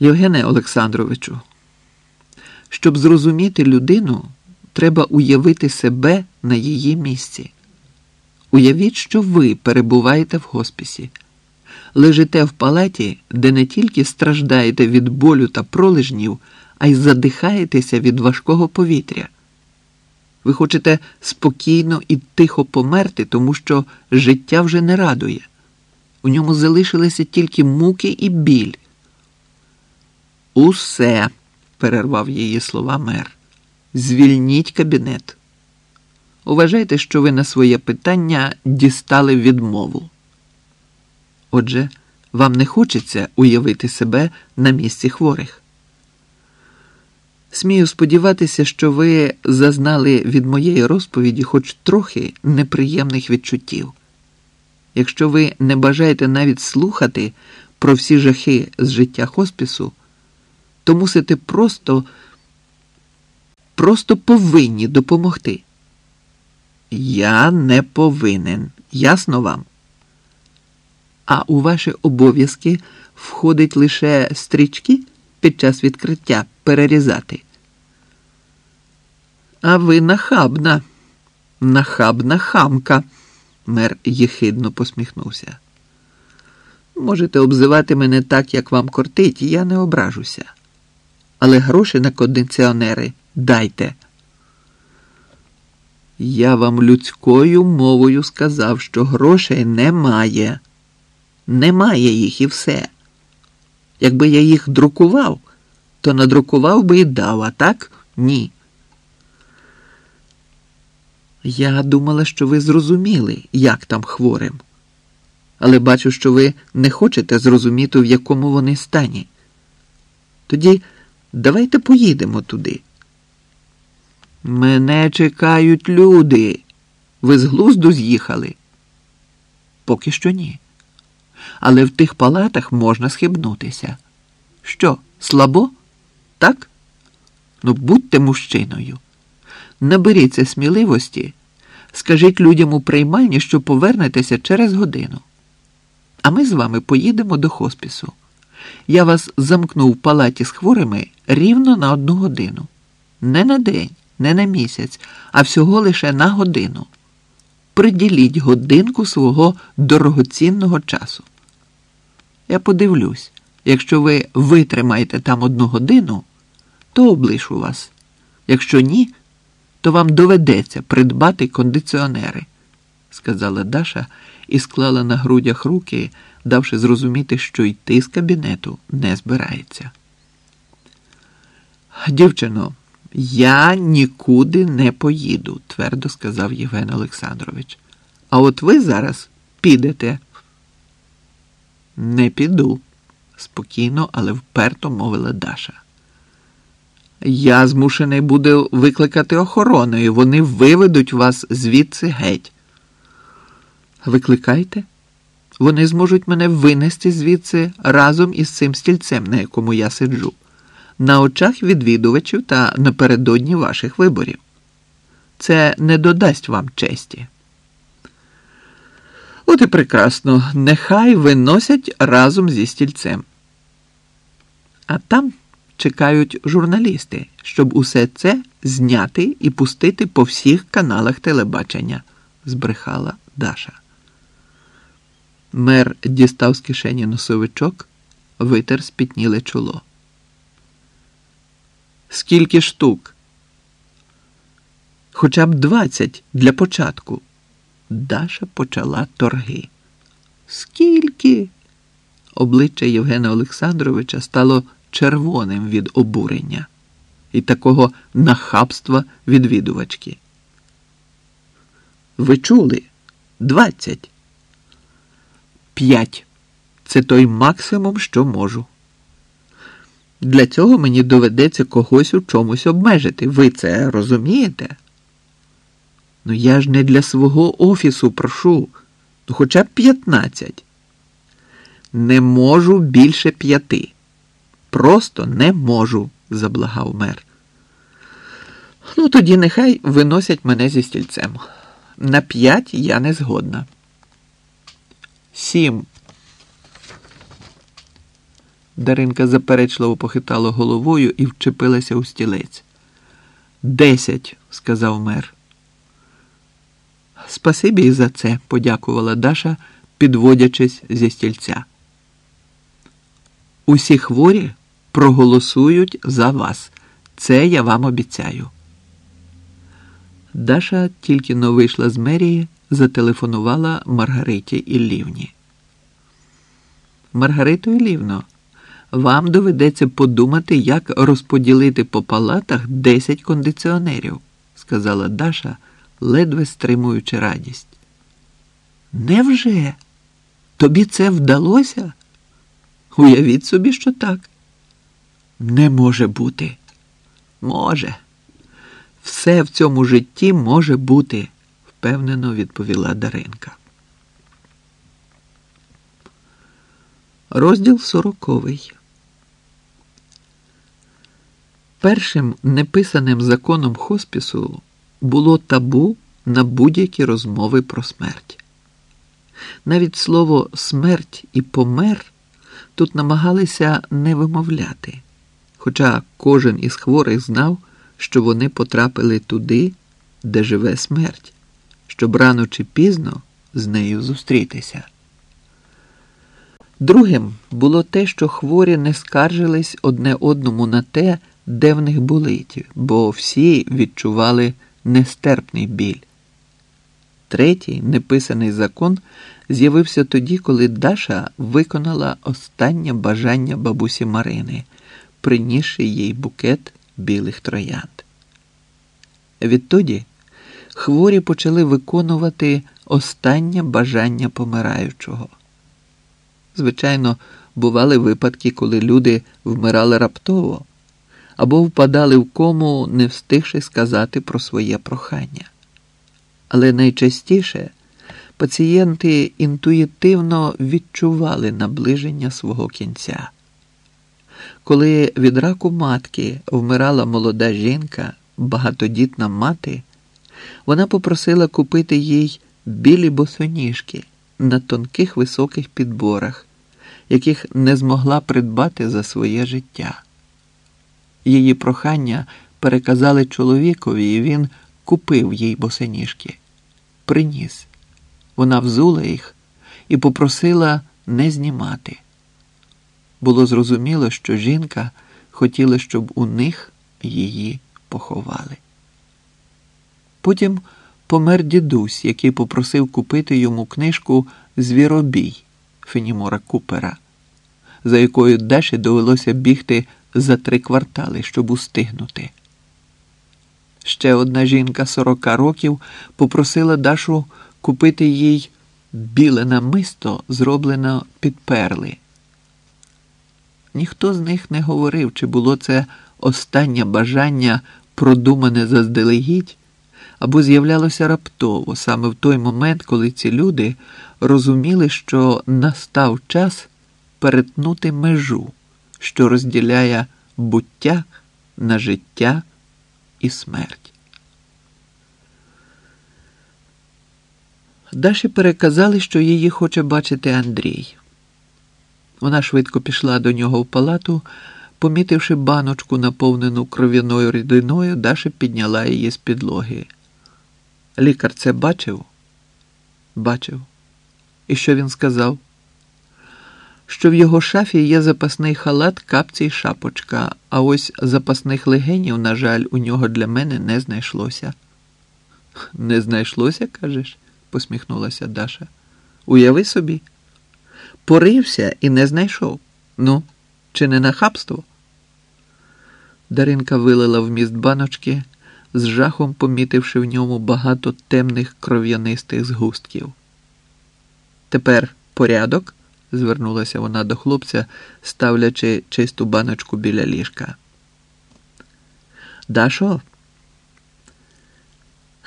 Євгене Олександровичу, щоб зрозуміти людину, треба уявити себе на її місці. Уявіть, що ви перебуваєте в госпісі, лежите в палаті, де не тільки страждаєте від болю та пролежнів, а й задихаєтеся від важкого повітря. Ви хочете спокійно і тихо померти, тому що життя вже не радує. У ньому залишилися тільки муки і біль. Усе, перервав її слова мер. Звільніть кабінет. Уважайте, що ви на своє питання дістали відмову. Отже, вам не хочеться уявити себе на місці хворих. Смію сподіватися, що ви зазнали від моєї розповіді хоч трохи неприємних відчуттів. Якщо ви не бажаєте навіть слухати про всі жахи з життя хоспісу, то мусите просто, просто повинні допомогти. Я не повинен, ясно вам? А у ваші обов'язки входить лише стрічки під час відкриття перерізати. А ви нахабна, нахабна хамка, мер єхидно посміхнувся. Можете обзивати мене так, як вам кортить, і я не ображуся. Але гроші на кондиціонери дайте. Я вам людською мовою сказав, що грошей немає. Немає їх і все. Якби я їх друкував, то надрукував би і дав, а так ні. Я думала, що ви зрозуміли, як там хворим. Але бачу, що ви не хочете зрозуміти, в якому вони стані. Тоді давайте поїдемо туди. Мене чекають люди. Ви з глузду з'їхали? Поки що ні. Але в тих палатах можна схибнутися. Що, слабо? Так? Ну, будьте мужчиною. Наберіться сміливості, скажіть людям у приймальні, що повернетеся через годину. А ми з вами поїдемо до хоспісу. Я вас замкну в палаті з хворими рівно на одну годину. Не на день, не на місяць, а всього лише на годину. Приділіть годинку свого дорогоцінного часу. Я подивлюсь, якщо ви витримаєте там одну годину, то облишу вас. Якщо ні, то вам доведеться придбати кондиціонери, сказала Даша і склала на грудях руки, давши зрозуміти, що йти з кабінету не збирається. Дівчино, я нікуди не поїду, твердо сказав Євген Олександрович. А от ви зараз підете. Не піду, спокійно, але вперто мовила Даша. Я змушений буду викликати охорону, і вони виведуть вас звідси геть. Викликайте? Вони зможуть мене винести звідси разом із цим стільцем, на якому я сиджу, на очах відвідувачів та напередодні ваших виборів. Це не додасть вам честі. От і прекрасно, нехай виносять разом зі стільцем. А там чекають журналісти, щоб усе це зняти і пустити по всіх каналах телебачення, збрехала Даша. Мер дістав з кишені носовичок, витер спітніле чоло. Скільки штук? Хоча б двадцять для початку. Даша почала торги. Скільки? Обличчя Євгена Олександровича стало червоним від обурення і такого нахабства відвідувачки. Ви чули? Двадцять. П'ять. Це той максимум, що можу. Для цього мені доведеться когось у чомусь обмежити. Ви це розумієте? Ну я ж не для свого офісу прошу, ну хоча б п'ятнадцять. Не можу більше п'яти. Просто не можу, заблагав мер. Ну, тоді нехай виносять мене зі стільцем. На п'ять я не згодна. Сім. Даринка заперечливо похитала головою і вчепилася у стілець. Десять, сказав мер. Спасибі і за це, подякувала Даша, підводячись зі стільця. Усі хворі проголосують за вас. Це я вам обіцяю. Даша тільки но вийшла з мерії, зателефонувала Маргариті Іллівні. Маргарито Іллівно, вам доведеться подумати, як розподілити по палатах 10 кондиціонерів, сказала Даша, ледве стримуючи радість. Невже? Тобі це вдалося? Уявіть собі, що так. Не може бути. Може. Все в цьому житті може бути, впевнено відповіла Даринка. Розділ сороковий. Першим неписаним законом хоспісу було табу на будь-які розмови про смерть. Навіть слово смерть і помер тут намагалися не вимовляти, хоча кожен із хворих знав, що вони потрапили туди, де живе смерть, щоб рано чи пізно з нею зустрітися. Другим було те, що хворі не скаржились одне одному на те, де в них болить, бо всі відчували нестерпний біль. Третій неписаний закон з'явився тоді, коли Даша виконала останнє бажання бабусі Марини, принісши їй букет білих троянд. Відтоді хворі почали виконувати останнє бажання помираючого. Звичайно, бували випадки, коли люди вмирали раптово або впадали в кому, не встигши сказати про своє прохання. Але найчастіше пацієнти інтуїтивно відчували наближення свого кінця. Коли від раку матки вмирала молода жінка, багатодітна мати, вона попросила купити їй білі босоніжки на тонких високих підборах, яких не змогла придбати за своє життя. Її прохання переказали чоловікові, і він купив їй босоніжки, приніс. Вона взула їх і попросила не знімати. Було зрозуміло, що жінка хотіла, щоб у них її поховали. Потім помер дідусь, який попросив купити йому книжку Звіробій Фенімора Купера, за якою Даші довелося бігти за три квартали, щоб устигнути. Ще одна жінка сорока років попросила Дашу купити їй біле намисто, зроблене під перли. Ніхто з них не говорив, чи було це останнє бажання, продумане заздалегідь, або з'являлося раптово, саме в той момент, коли ці люди розуміли, що настав час перетнути межу, що розділяє буття на життя і смерть. Даші переказали, що її хоче бачити Андрій. Вона швидко пішла до нього в палату, помітивши баночку, наповнену кров'яною рідиною, Даша підняла її з підлоги. Лікар це бачив? Бачив. І що він сказав? Що в його шафі є запасний халат, капці й шапочка, а ось запасних легенів, на жаль, у нього для мене не знайшлося. Не знайшлося, кажеш? посміхнулася Даша. Уяви собі. Порився і не знайшов. Ну, чи не нахабство? Даринка вилила вміст баночки, з жахом помітивши в ньому багато темних кров'янистих згустків. Тепер порядок? звернулася вона до хлопця, ставлячи чисту баночку біля ліжка. Дашо,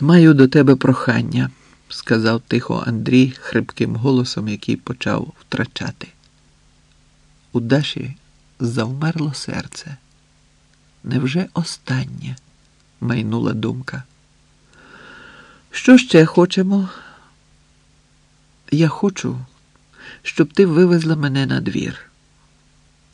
маю до тебе прохання сказав тихо Андрій хрипким голосом, який почав втрачати. У Даші завмерло серце. Невже останнє? Майнула думка. Що ще хочемо? Я хочу, щоб ти вивезла мене на двір.